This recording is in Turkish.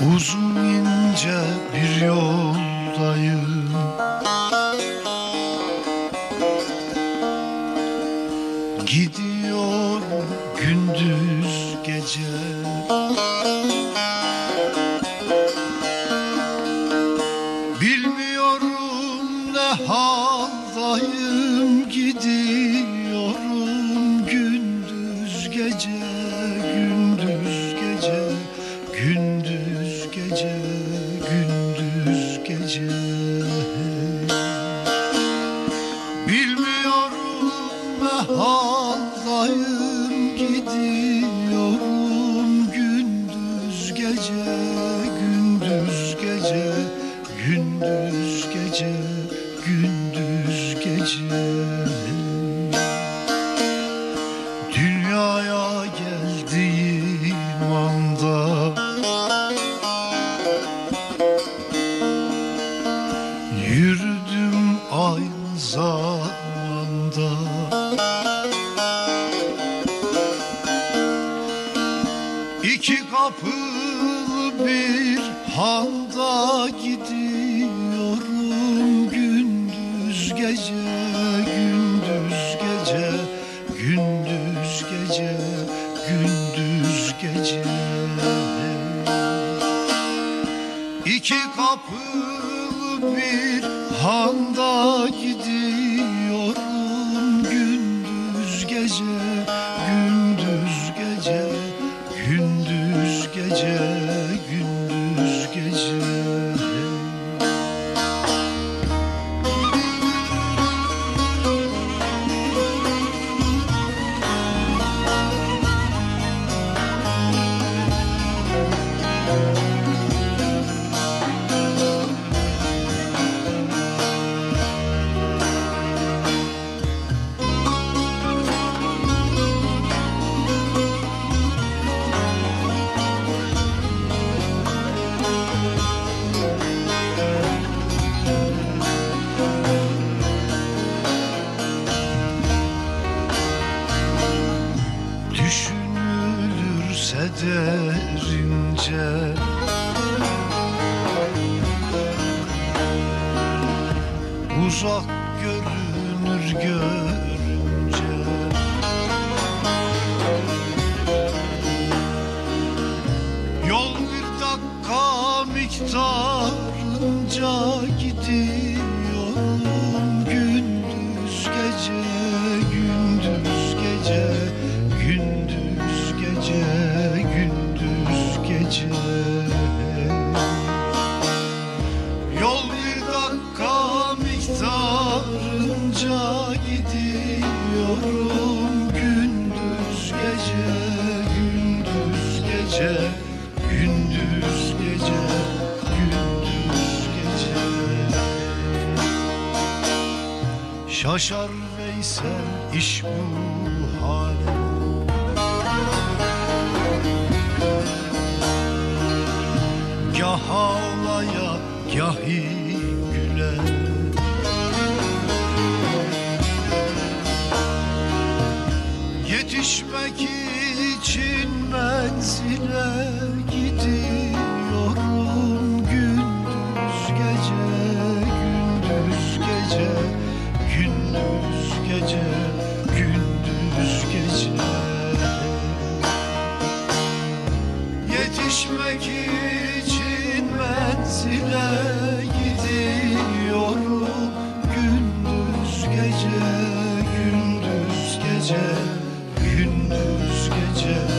Uzun ince bir yoldayım. Gidiyorum gündüz gece. Bilmiyorum ne haldayım gece Gündüz gece zamanda. İki kapılı bir handa gidiyorum Gündüz gece, gündüz gece Gündüz gece, gündüz gece. İki kapılı bir handa gece, Düşünülürse derince. Uzak görünür görünce. Yol bir dakika miktarınca gidiyorum gece Yol bir dakika miktarınca gidiyorum. Gündüz gece, gündüz gece Gündüz gece, gündüz gece. Şaşar Veysel iş bu hale Gah ağlaya gahi güle. Yetişmek için menzile gidiyorum. Gündüz gece, gündüz gece Gündüz gece, gündüz gece. Yetişmek için menzile gidiyorum Gündüz gece, gündüz gece, gündüz gece